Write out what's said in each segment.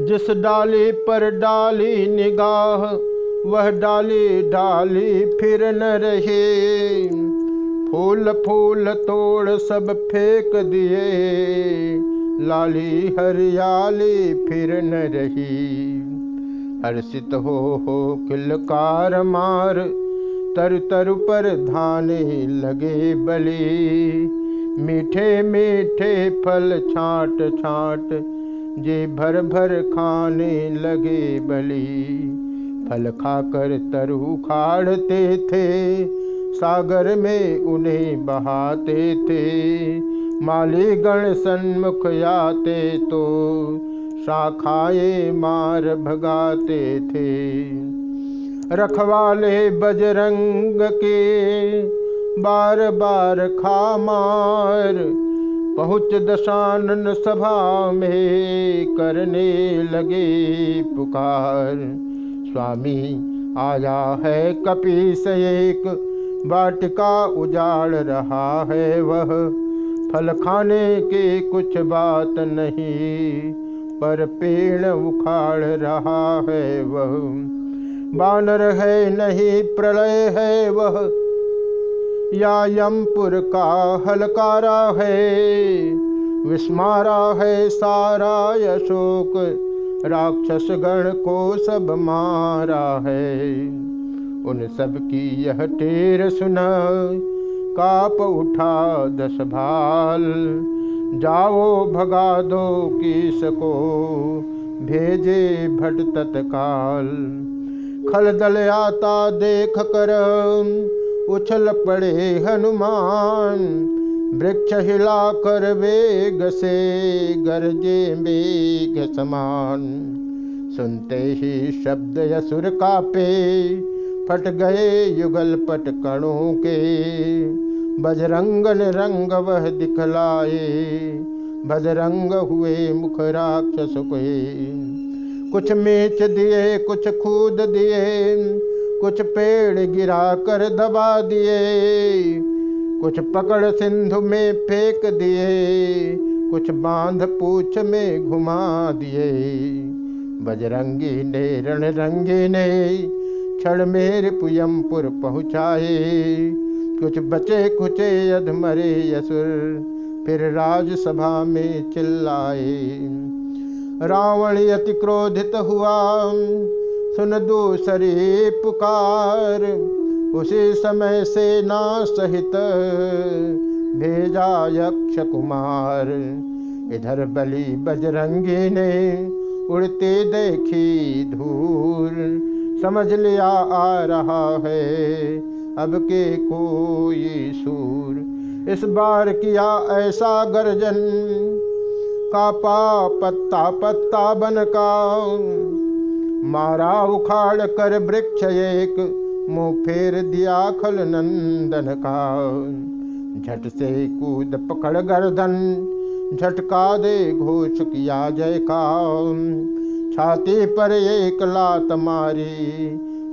जिस डाली पर डाली निगाह, वह डाली डाली फिर न रहे। फूल फूल तोड़ सब फेंक दिए, लाली हरियाली फिर न रही। हर्षित हो हो किलकार मार, तर तर पर धाने लगे बली। मीठे मीठे फल छाट छाट जे भर भर खाने लगे बली, फल खाकर तरु खाड़ते थे। सागर में उन्हें बहाते थे। माली गण सन्मुख आते तो शाखाए मार भगाते थे। रखवाले बजरंग के बार बार खा मार पहुँच दशानन सभा में करने लगे पुकार। स्वामी, आया है कपीस एक वाटिका उजाड़ रहा है वह। फल खाने के कुछ बात नहीं, पर पेड़ उखाड़ रहा है वह। बानर है नहीं, प्रलय है वह। या यमपुर का हलकारा है, विस्मारा है सारा अशोक राक्षस गण को सब मारा है। उन सब की यह टेर सुना, काप उठा दस भाल, जाओ भगा दो किस को, भेजे भट तत्काल। खल दल आता देख कर उछल पड़े हनुमान, वृक्ष हिला कर वेग से गरजे मेघ समान। सुनते ही शब्द यसुर कापे, फट गए युगल पट कणों के। बजरंगन रंग वह दिखलाए, बजरंग हुए मुख राक्षस कुछ मेच दिए, कुछ खूद दिए कुछ पेड़ गिरा कर दबा दिए, कुछ पकड़ सिंधु में फेंक दिए, कुछ बाँध पूछ में घुमा दिए। बजरंगी ने रण रंगी ने क्षण मेरे पुयमपुर पहुँचाए। कुछ बचे कुचे अधमरे यसुर फिर राजसभा में चिल्लाए। रावण अति क्रोधित हुआ सुन दूसरी पुकार, उसी समय से ना सहित भेजा यक्ष कुमार। इधर बलि बजरंगी ने उड़ते देखी धूल, समझ लिया आ रहा है अब के कोई सूर। इस बार किया ऐसा गर्जन कापा पत्ता पत्ता बन का मारा उखाड़ कर वृक्ष एक, मुँह फेर दिया खल नंदन का। झट से कूद पकड़ गर्दन झटका दे घोष किया जय का छाती पर एक लात मारी,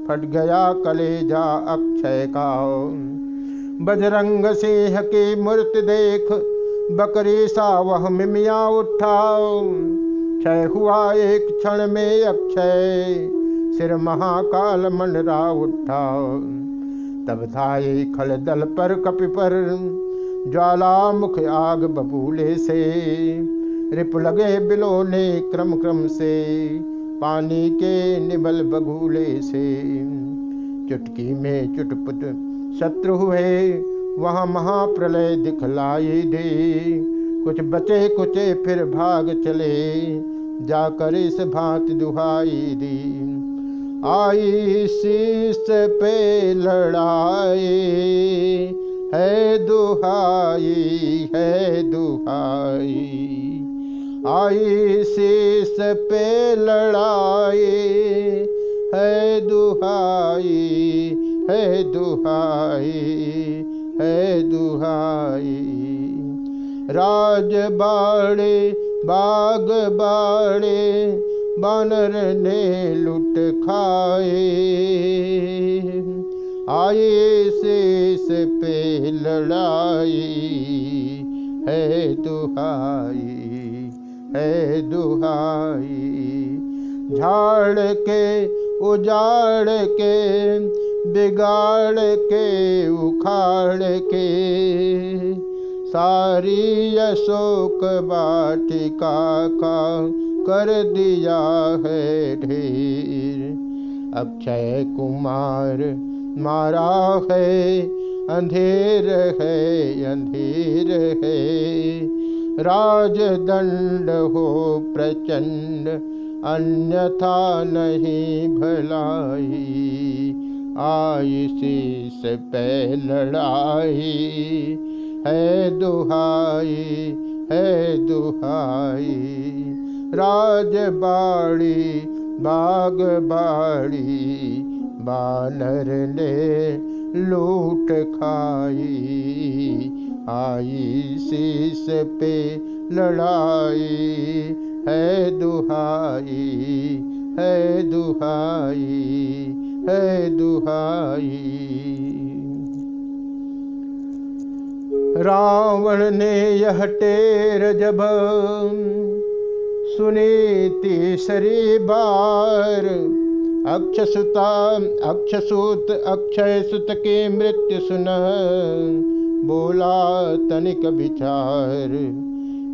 फट गया कलेजा अक्षय का। बजरंग सिंह की मूर्ति देख, बकरी सा वह मिमिया उठा। क्षय हुआ एक क्षण में अक्षय। सिर महाकाल मंडरा उठा। तब था खल दल पर कपि पर। ज्वाला मुख आग बबूले से। रिप लगे बिलो ने क्रम क्रम से। पानी के निबल बगूले से। चुटकी में चुटपुट शत्रु हुए। वहाँ महाप्रलय दिखलाई दे। कुछ बचे कुचे फिर भाग चले। जाकर इस भांति दुहाई दी। आई शीस पे लड़ाई, है दुहाई है दुहाई। आई शीस पे लड़ाई, है दुहाई है दुहाई है दुहाई। राज बाड़े, बाग बाड़े, बानर ने लुट खाए। आए शेष पे लड़ाई, है दुहाई है दुहाई। झाड़ के, उजाड़ के, बिगाड़ के, उखाड़ के सारी अशोक बाटिका का कर दिया है ढेर। अक्षय कुमार मारा है, अंधेर है अंधेर है। राजदंड हो प्रचंड, अन्यथा नहीं भलाई। आई शीस पे लड़ाई है दुहाई है दुहाई। राजबाड़ी बाग बाड़ी बानर ने लूट खाई। आई शीस पे लड़ाई, है दुहाई है दुहाई है दुहाई। रावण ने यह टेर जब सुनी तीसरी बार, अक्षसुता, अक्षसुत अक्षय सुत के मृत्यु सुन बोला तनिक विचार,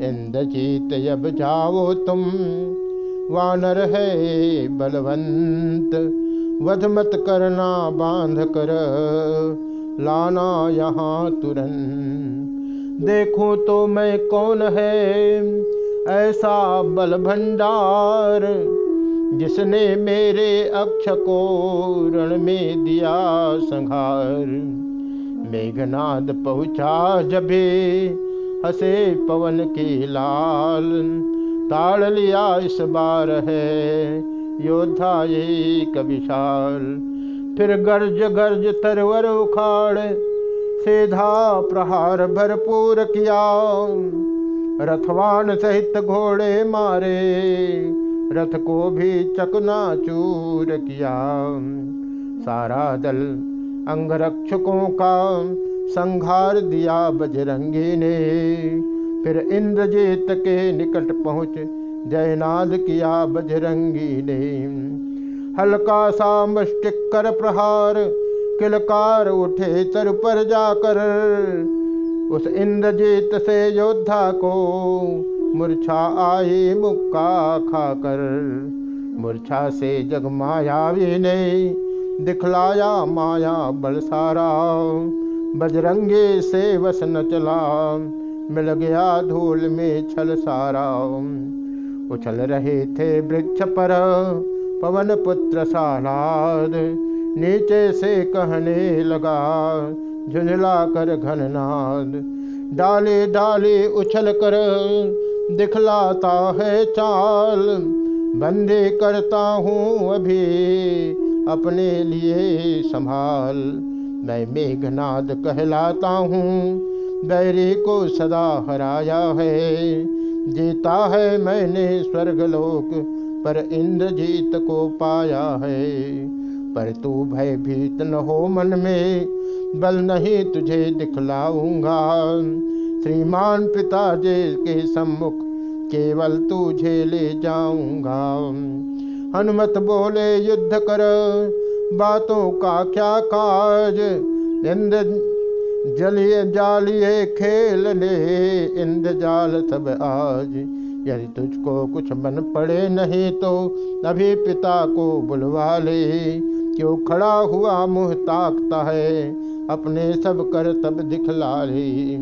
इंद्रजीत अब जाओ तुम, वानर है बलवंत, वध मत करना बाँध कर लाना यहाँ तुरंत देखूँ तो मैं कौन है ऐसा बल भंडार जिसने मेरे अक्ष को रण में दिया संहार। मेघनाद पहुँचा जबे हसे पवन की लाल। ताड़ लिया इस बार है योद्धा ये विशाल। फिर गर्ज गर्ज तरवर उखाड़, सीधा प्रहार भरपूर किया। रथवान सहित घोड़े मारे, रथ को भी चकना चूर किया। सारा दल अंगरक्षकों का संघार दिया बजरंगी ने फिर इंद्रजीत के निकट पहुँच जयनाद किया बजरंगी ने हल्का सा कर प्रहार, किलकार उठे तर पर जाकर। उस इंद्रजीत से योद्धा को मूर्छा आई मुक्का खाकर। मूर्छा से जग मायावी ने दिखलाया माया बल सारा। बजरंगे से वस न चला, मिल गया धूल में छल सारा। उछल रहे थे वृक्ष पर पवन पुत्र सालाद नीचे से कहने लगा, झुंझला कर घननाद। डाले डाले उछल कर दिखलाता है चाल, बंदे करता हूँ अभी अपने लिए संभाल। मैं मेघनाद कहलाता हूँ, बैरी को सदा हराया है, जीता है मैंने स्वर्गलोक। पर इंद्रजीत को पाया है। पर तू भयभीत न हो मन में, बल नहीं तुझे दिखलाऊँगा। श्रीमान पिताजी के सम्मुख केवल तुझे ले जाऊँगा। हनुमत बोले, युद्ध कर, बातों का क्या काज? इंद्र जलिए जालिए खेल ले इंद्र जाल सब आज यदि तुझको कुछ मन पड़े नहीं तो अभी पिता को बुलवा ले। क्यों खड़ा हुआ मुँह ताकता है, अपने सब कर तब दिखला ले।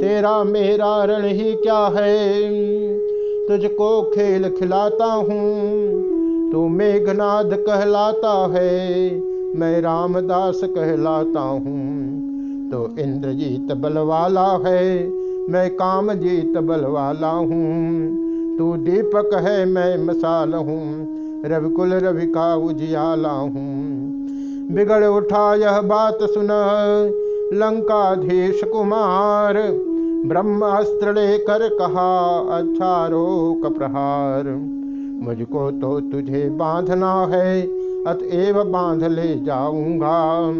तेरा मेरा रण ही क्या है? तुझको खेल खिलाता हूँ, तू मेघनाद कहलाता है, मैं रामदास कहलाता हूँ। तो इंद्रजीत बलवाला है मैं कामजीत बलवाला हूँ। तू दीपक है, मैं मसाल हूँ। रविकुल रवि का उजियाला हूँ। बिगड़ उठा यह बात सुन, लंकाधीश कुमार। ब्रह्मास्त्र लेकर कहा अच्छा रोक प्रहार। मुझको तो तुझे बांधना है अतएव बाँध ले जाऊँगा।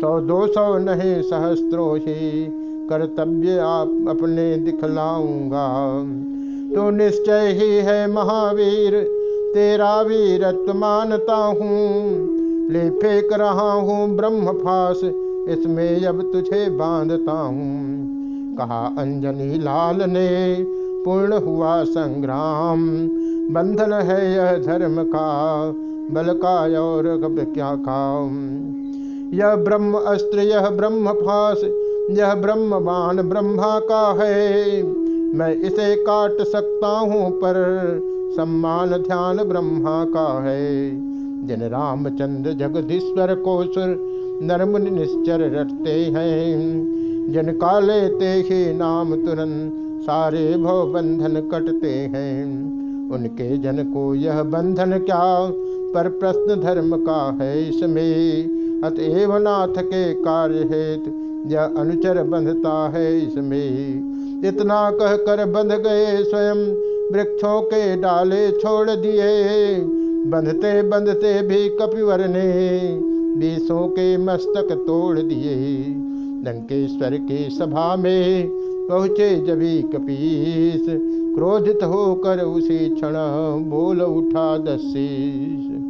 सौ दो सौ नहीं, सहस्त्रों ही कर्तव्य आप अपने दिखलाऊँगा। तो निश्चय ही है महावीर, तेरा वीरत्व मानता हूँ। ले फेंक रहा हूँ ब्रह्म फास इसमें अब तुझे बांधता हूँ। कहा अंजनी लाल ने, पूर्ण हुआ संग्राम। बंधन है यह धर्म का, बल का और कब क्या खाओ यह ब्रह्म अस्त्र, यह ब्रह्म फास यह ब्रह्म बाण ब्रह्मा का है। मैं इसे काट सकता हूँ, पर सम्मान ध्यान ब्रह्मा का है। जिन रामचंद्र जगदीश्वर को सुर नरमुनि निश्चर रटते हैं, जिन का लेते ही नाम तुरंत सारे भव बंधन कटते हैं, उनके जन को यह बंधन क्या? पर प्रश्न धर्म का है इसमें। अतएव नाथ के कार्य हेतु यह अनुचर बंधता है इसमें। इतना कह कर बंध गए स्वयं, वृक्षों के डाले छोड़ दिए। बंधते बंधते भी कपिवर ने बीसों के मस्तक तोड़ दिए। लंकेश्वर की सभा में पहुँचे जभी कपीस, क्रोधित होकर उसी क्षण बोल उठा दशीष।